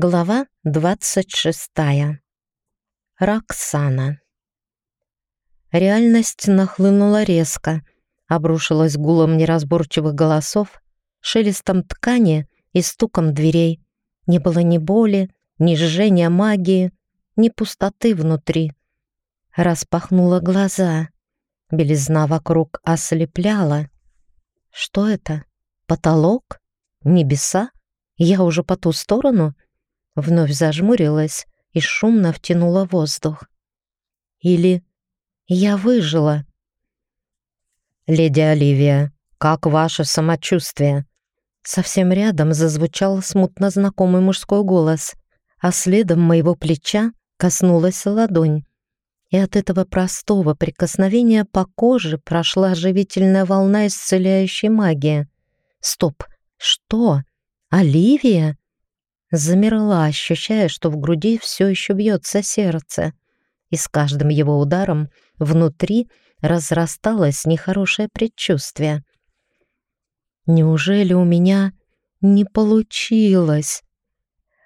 Глава 26. Роксана. Реальность нахлынула резко, обрушилась гулом неразборчивых голосов, шелестом ткани и стуком дверей. Не было ни боли, ни жжения магии, ни пустоты внутри. Распахнула глаза. Белизна вокруг ослепляла. Что это? Потолок? Небеса? Я уже по ту сторону? Вновь зажмурилась и шумно втянула воздух. Или я выжила? «Леди Оливия, как ваше самочувствие?» Совсем рядом зазвучал смутно знакомый мужской голос, а следом моего плеча коснулась ладонь. И от этого простого прикосновения по коже прошла оживительная волна исцеляющей магии. «Стоп! Что? Оливия?» Замерла, ощущая, что в груди все еще бьется сердце. И с каждым его ударом внутри разрасталось нехорошее предчувствие. Неужели у меня не получилось?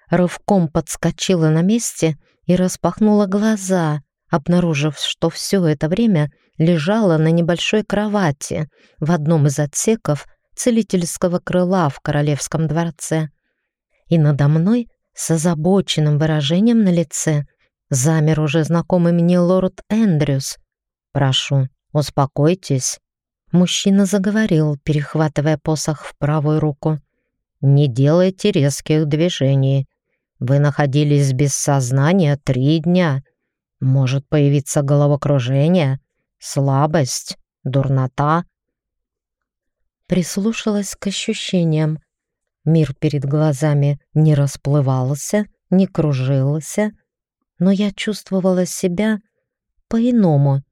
Рывком подскочила на месте и распахнула глаза, обнаружив, что все это время лежала на небольшой кровати в одном из отсеков целительского крыла в королевском дворце и надо мной с озабоченным выражением на лице замер уже знакомый мне лорд Эндрюс. «Прошу, успокойтесь». Мужчина заговорил, перехватывая посох в правую руку. «Не делайте резких движений. Вы находились без сознания три дня. Может появиться головокружение, слабость, дурнота». Прислушалась к ощущениям, Мир перед глазами не расплывался, не кружился, но я чувствовала себя по-иному.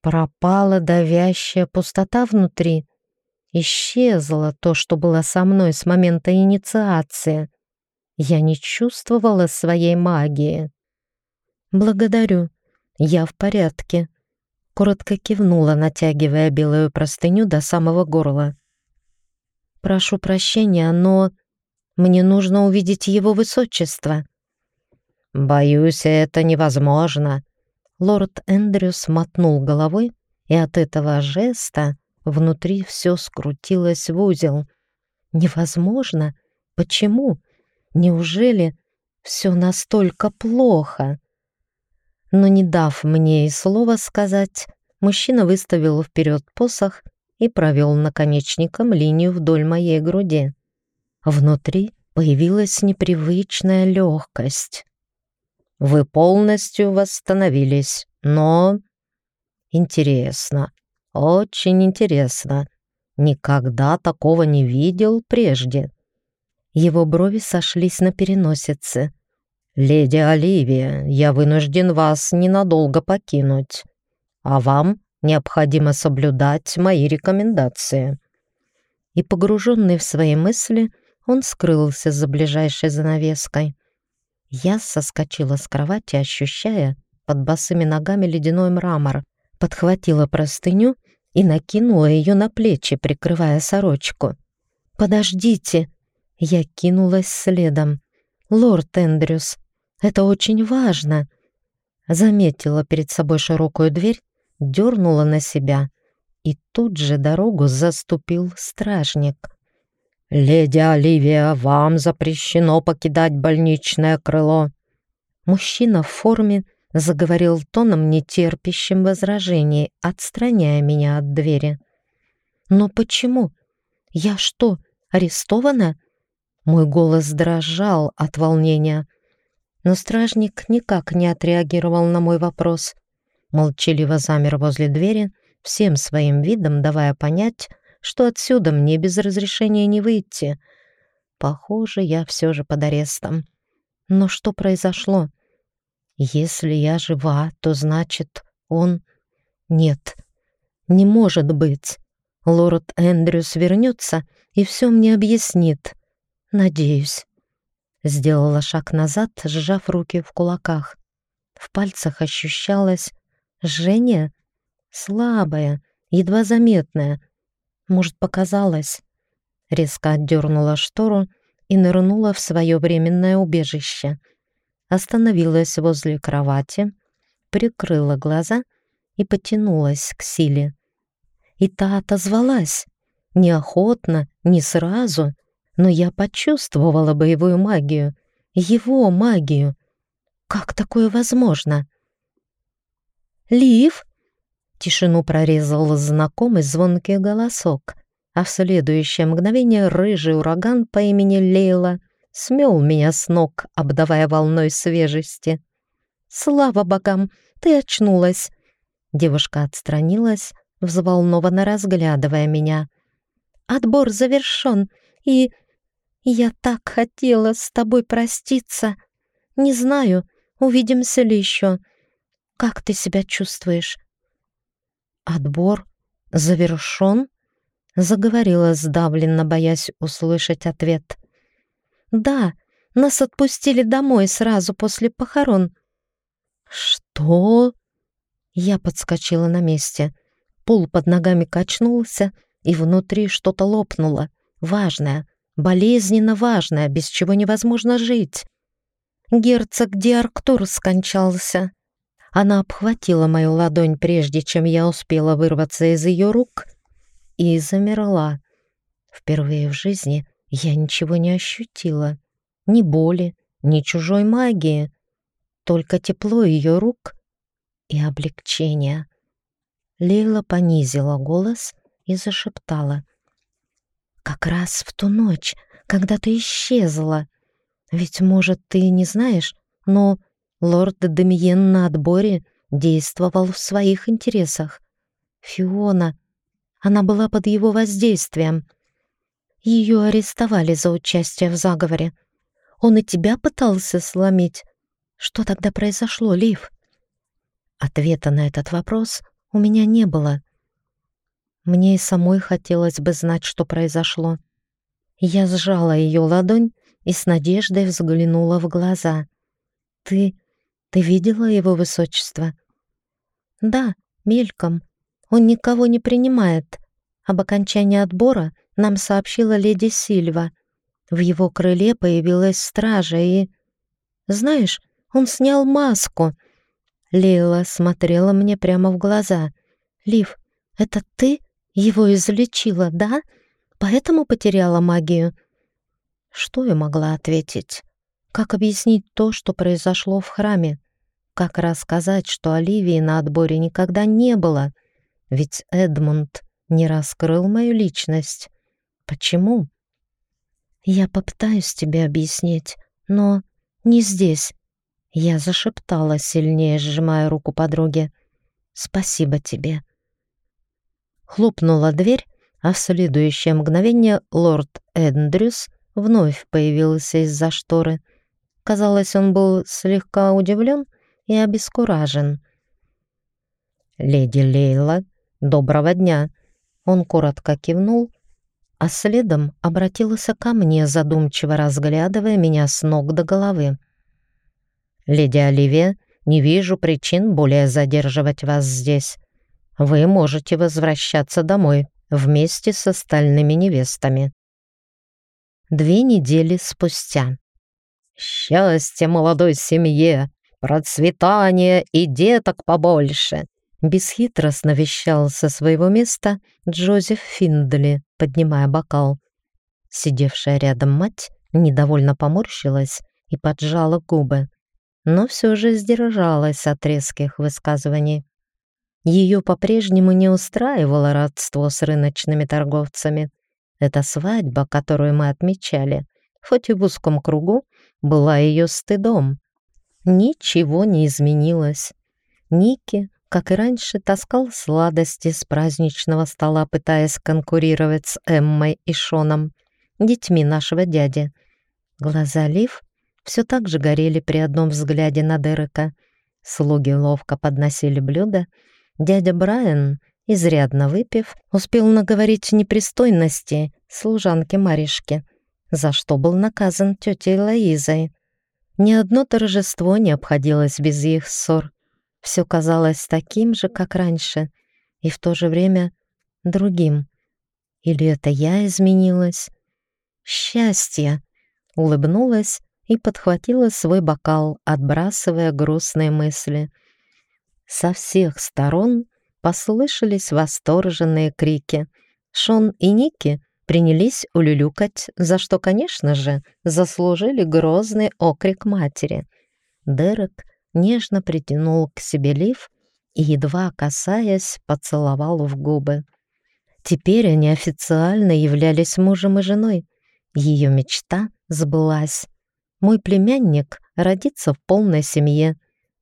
Пропала давящая пустота внутри. Исчезло то, что было со мной с момента инициации. Я не чувствовала своей магии. «Благодарю, я в порядке», — коротко кивнула, натягивая белую простыню до самого горла. «Прошу прощения, но мне нужно увидеть его высочество». «Боюсь, это невозможно». Лорд Эндрюс мотнул головой, и от этого жеста внутри все скрутилось в узел. «Невозможно? Почему? Неужели все настолько плохо?» Но не дав мне и слова сказать, мужчина выставил вперед посох и провел наконечником линию вдоль моей груди. Внутри появилась непривычная легкость. «Вы полностью восстановились, но...» «Интересно, очень интересно. Никогда такого не видел прежде». Его брови сошлись на переносице. «Леди Оливия, я вынужден вас ненадолго покинуть, а вам необходимо соблюдать мои рекомендации». И погруженный в свои мысли, он скрылся за ближайшей занавеской. Я соскочила с кровати, ощущая под босыми ногами ледяной мрамор, подхватила простыню и накинула ее на плечи, прикрывая сорочку. «Подождите!» Я кинулась следом. «Лорд Эндрюс, это очень важно!» Заметила перед собой широкую дверь, дернула на себя, и тут же дорогу заступил стражник. «Леди Оливия, вам запрещено покидать больничное крыло». Мужчина в форме заговорил тоном, нетерпящим возражений, отстраняя меня от двери. «Но почему? Я что, арестована?» Мой голос дрожал от волнения, но стражник никак не отреагировал на мой вопрос. Молчаливо замер возле двери, всем своим видом давая понять, что отсюда мне без разрешения не выйти. Похоже, я все же под арестом. Но что произошло? Если я жива, то значит, он... Нет, не может быть. Лорд Эндрюс вернется и все мне объяснит. Надеюсь. Сделала шаг назад, сжав руки в кулаках. В пальцах ощущалось жжение, слабое, едва заметное, может, показалось. Резко отдернула штору и нырнула в свое временное убежище. Остановилась возле кровати, прикрыла глаза и потянулась к силе. И та отозвалась. Неохотно, не сразу, но я почувствовала боевую магию, его магию. Как такое возможно? «Лив!» Тишину прорезал знакомый звонкий голосок, а в следующее мгновение рыжий ураган по имени Лейла смел меня с ног, обдавая волной свежести. «Слава богам, ты очнулась!» Девушка отстранилась, взволнованно разглядывая меня. «Отбор завершен, и... Я так хотела с тобой проститься. Не знаю, увидимся ли еще. Как ты себя чувствуешь?» «Отбор завершен?» — заговорила сдавленно, боясь услышать ответ. «Да, нас отпустили домой сразу после похорон». «Что?» Я подскочила на месте. Пол под ногами качнулся, и внутри что-то лопнуло. Важное, болезненно важное, без чего невозможно жить. Герцог Диарктур скончался. Она обхватила мою ладонь, прежде чем я успела вырваться из ее рук, и замерла. Впервые в жизни я ничего не ощутила. Ни боли, ни чужой магии. Только тепло ее рук и облегчение. Лейла понизила голос и зашептала. «Как раз в ту ночь, когда ты исчезла. Ведь, может, ты не знаешь, но Лорд Демиен на отборе действовал в своих интересах. Фиона, она была под его воздействием. Ее арестовали за участие в заговоре. Он и тебя пытался сломить. Что тогда произошло, Лив? Ответа на этот вопрос у меня не было. Мне и самой хотелось бы знать, что произошло. Я сжала ее ладонь и с надеждой взглянула в глаза. «Ты ты видела его высочество? Да, мельком. Он никого не принимает. Об окончании отбора нам сообщила леди Сильва. В его крыле появилась стража и... Знаешь, он снял маску. Лейла смотрела мне прямо в глаза. «Лив, это ты его излечила, да? Поэтому потеряла магию?» Что я могла ответить? Как объяснить то, что произошло в храме? Как рассказать, что Оливии на отборе никогда не было? Ведь Эдмунд не раскрыл мою личность. Почему? Я попытаюсь тебе объяснить, но не здесь. Я зашептала, сильнее сжимая руку подруги. Спасибо тебе. Хлопнула дверь, а в следующее мгновение лорд Эндрюс вновь появился из-за шторы. Казалось, он был слегка удивлен и обескуражен. «Леди Лейла, доброго дня!» Он коротко кивнул, а следом обратился ко мне, задумчиво разглядывая меня с ног до головы. «Леди Оливия, не вижу причин более задерживать вас здесь. Вы можете возвращаться домой вместе с остальными невестами». Две недели спустя. «Счастье молодой семье! Процветание и деток побольше!» Бесхитростно вещал со своего места Джозеф Финдли, поднимая бокал. Сидевшая рядом мать недовольно поморщилась и поджала губы, но все же сдержалась от резких высказываний. Ее по-прежнему не устраивало родство с рыночными торговцами. Эта свадьба, которую мы отмечали, хоть и в узком кругу, была ее стыдом. Ничего не изменилось. Ники, как и раньше, таскал сладости с праздничного стола, пытаясь конкурировать с Эммой и Шоном, детьми нашего дяди. Глаза Лив все так же горели при одном взгляде на Дерека. Слуги ловко подносили блюда. Дядя Брайан, изрядно выпив, успел наговорить непристойности служанке Маришке, за что был наказан тетей Лоизой. Ни одно торжество не обходилось без их ссор. Все казалось таким же, как раньше, и в то же время другим. Или это я изменилась? Счастье! улыбнулась и подхватила свой бокал, отбрасывая грустные мысли. Со всех сторон послышались восторженные крики. Шон и Ники принялись улюлюкать, за что, конечно же, заслужили грозный окрик матери. Дерек нежно притянул к себе Лив и, едва касаясь, поцеловал в губы. Теперь они официально являлись мужем и женой. Ее мечта сбылась. Мой племянник родится в полной семье,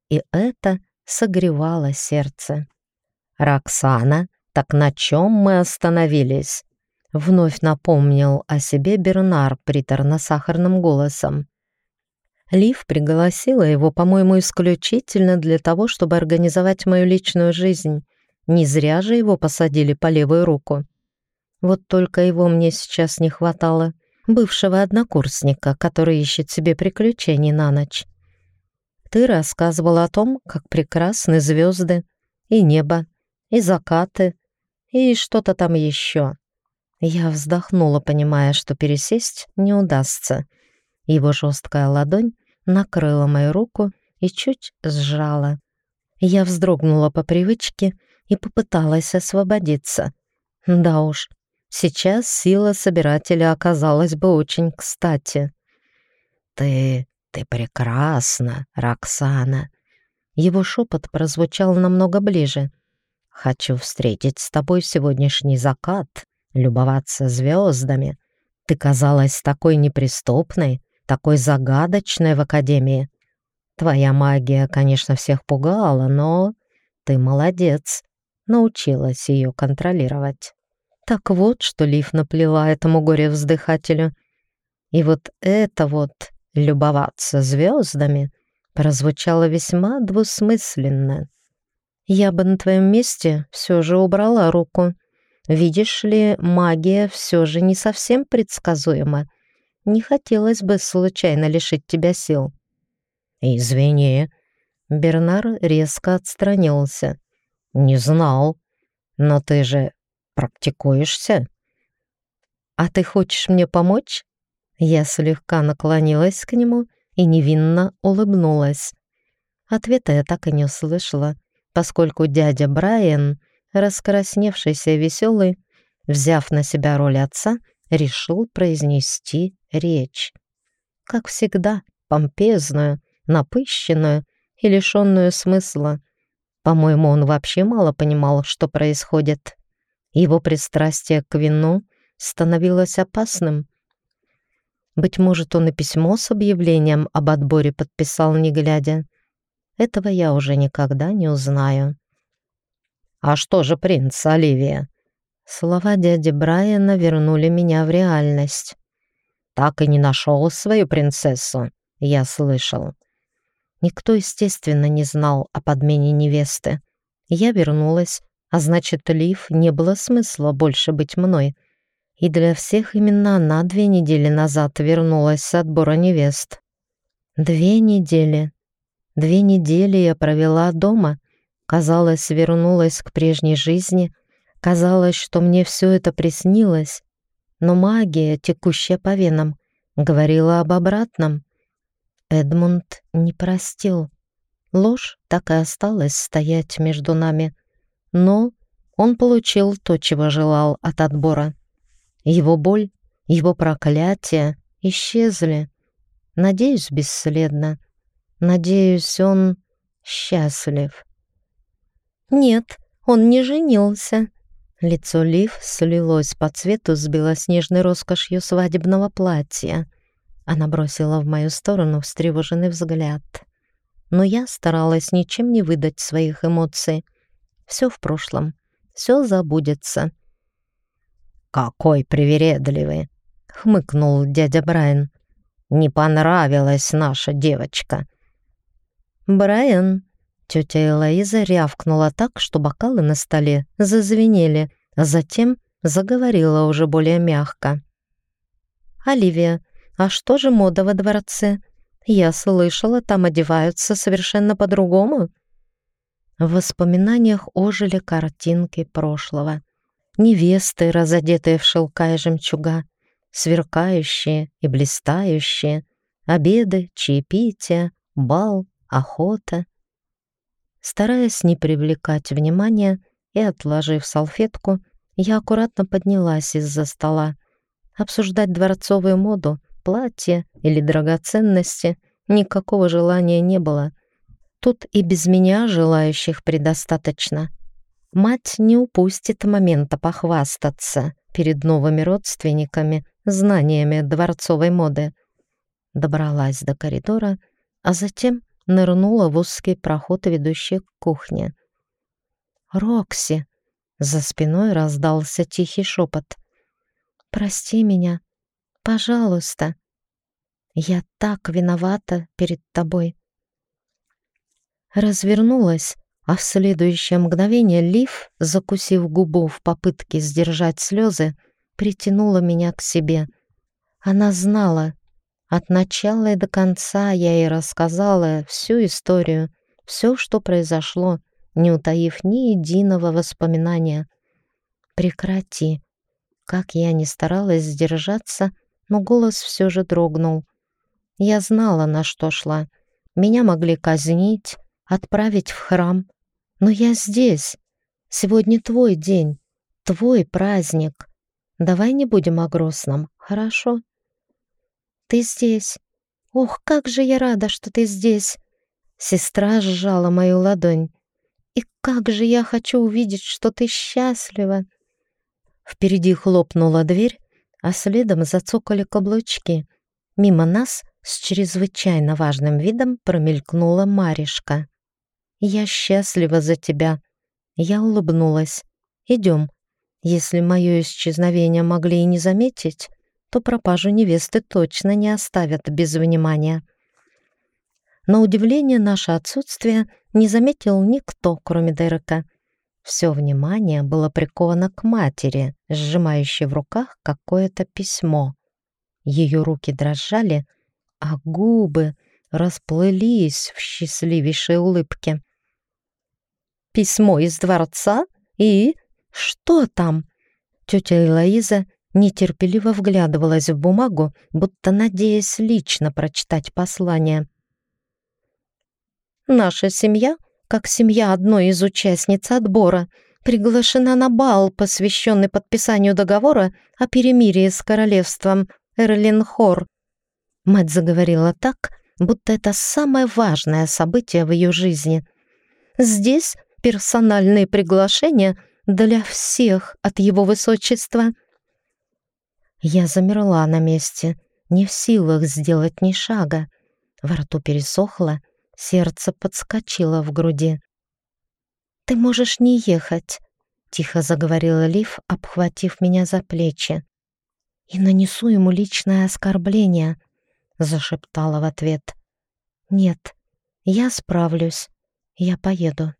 и это согревало сердце. «Роксана, так на чем мы остановились?» Вновь напомнил о себе Бернар приторно-сахарным голосом. Лив пригласила его, по-моему, исключительно для того, чтобы организовать мою личную жизнь. Не зря же его посадили по левую руку. Вот только его мне сейчас не хватало. Бывшего однокурсника, который ищет себе приключений на ночь. Ты рассказывал о том, как прекрасны звезды, и небо, и закаты, и что-то там еще. Я вздохнула, понимая, что пересесть не удастся. Его жесткая ладонь накрыла мою руку и чуть сжала. Я вздрогнула по привычке и попыталась освободиться. Да уж, сейчас сила собирателя оказалась бы очень кстати. «Ты... ты прекрасна, Роксана!» Его шепот прозвучал намного ближе. «Хочу встретить с тобой сегодняшний закат, любоваться звездами. Ты казалась такой неприступной, такой загадочной в Академии. Твоя магия, конечно, всех пугала, но ты молодец, научилась ее контролировать. Так вот, что Лив наплела этому горе-вздыхателю. И вот это вот «любоваться звездами» прозвучало весьма двусмысленно. Я бы на твоем месте все же убрала руку. Видишь ли, магия все же не совсем предсказуема. Не хотелось бы случайно лишить тебя сил». «Извини». Бернар резко отстранился. «Не знал. Но ты же практикуешься?» «А ты хочешь мне помочь?» Я слегка наклонилась к нему и невинно улыбнулась. Ответа я так и не услышала, поскольку дядя Брайан, раскрасневшийся и веселый, взяв на себя роль отца, решил произнести речь. Как всегда, помпезную, напыщенную и лишенную смысла. По-моему, он вообще мало понимал, что происходит. Его пристрастие к вину становилось опасным. Быть может, он и письмо с объявлением об отборе подписал, не глядя. Этого я уже никогда не узнаю. «А что же принц, Оливия?» Слова дяди Брайана вернули меня в реальность. «Так и не нашел свою принцессу, я слышал». Никто, естественно, не знал о подмене невесты. Я вернулась, а значит, Лив не было смысла больше быть мной. И для всех именно она две недели назад вернулась с отбора невест. Две недели. Две недели я провела дома. Казалось, вернулась к прежней жизни — Казалось, что мне все это приснилось, но магия, текущая по венам, говорила об обратном. Эдмунд не простил. Ложь так и осталась стоять между нами. Но он получил то, чего желал от отбора. Его боль, его проклятие исчезли. Надеюсь, бесследно. Надеюсь, он счастлив. Нет, он не женился, Лицо Лив слилось по цвету с белоснежной роскошью свадебного платья. Она бросила в мою сторону встревоженный взгляд. Но я старалась ничем не выдать своих эмоций. Все в прошлом, все забудется. «Какой привередливый!» — хмыкнул дядя Брайан. «Не понравилась наша девочка». «Брайан, Тетя Элоиза рявкнула так, что бокалы на столе зазвенели, а затем заговорила уже более мягко. «Оливия, а что же мода во дворце? Я слышала, там одеваются совершенно по-другому». В воспоминаниях ожили картинки прошлого. Невесты, разодетые в шелка и жемчуга, сверкающие и блистающие, обеды, чаепития, бал, охота. Стараясь не привлекать внимания и отложив салфетку, я аккуратно поднялась из-за стола. Обсуждать дворцовую моду, платье или драгоценности никакого желания не было. Тут и без меня желающих предостаточно. Мать не упустит момента похвастаться перед новыми родственниками знаниями дворцовой моды. Добралась до коридора, а затем нырнула в узкий проход, ведущий к кухне. «Рокси!» — за спиной раздался тихий шепот. «Прости меня, пожалуйста. Я так виновата перед тобой». Развернулась, а в следующее мгновение Лив, закусив губу в попытке сдержать слезы, притянула меня к себе. Она знала. От начала и до конца я ей рассказала всю историю, все, что произошло, не утаив ни единого воспоминания. «Прекрати!» Как я не старалась сдержаться, но голос все же дрогнул. Я знала, на что шла. Меня могли казнить, отправить в храм. Но я здесь. Сегодня твой день, твой праздник. Давай не будем о грустном, хорошо? Ты здесь. Ох, как же я рада, что ты здесь. Сестра сжала мою ладонь. И как же я хочу увидеть, что ты счастлива. Впереди хлопнула дверь, а следом зацокали каблучки. Мимо нас с чрезвычайно важным видом промелькнула Маришка. «Я счастлива за тебя». Я улыбнулась. «Идем». Если мое исчезновение могли и не заметить, то пропажу невесты точно не оставят без внимания. На удивление наше отсутствие не заметил никто, кроме Дерека. Все внимание было приковано к матери, сжимающей в руках какое-то письмо. Ее руки дрожали, а губы расплылись в счастливейшей улыбке. «Письмо из дворца? И что там?» Тетя Элоиза нетерпеливо вглядывалась в бумагу, будто надеясь лично прочитать послание. «Наша семья, как семья одной из участниц отбора, приглашена на бал, посвященный подписанию договора о перемирии с королевством Эрлинхор». Мать заговорила так, будто это самое важное событие в ее жизни. «Здесь персональные приглашения для всех от его высочества». Я замерла на месте, не в силах сделать ни шага. Во рту пересохло, сердце подскочило в груди. «Ты можешь не ехать», — тихо заговорила Лив, обхватив меня за плечи. «И нанесу ему личное оскорбление», — зашептала в ответ. «Нет, я справлюсь, я поеду».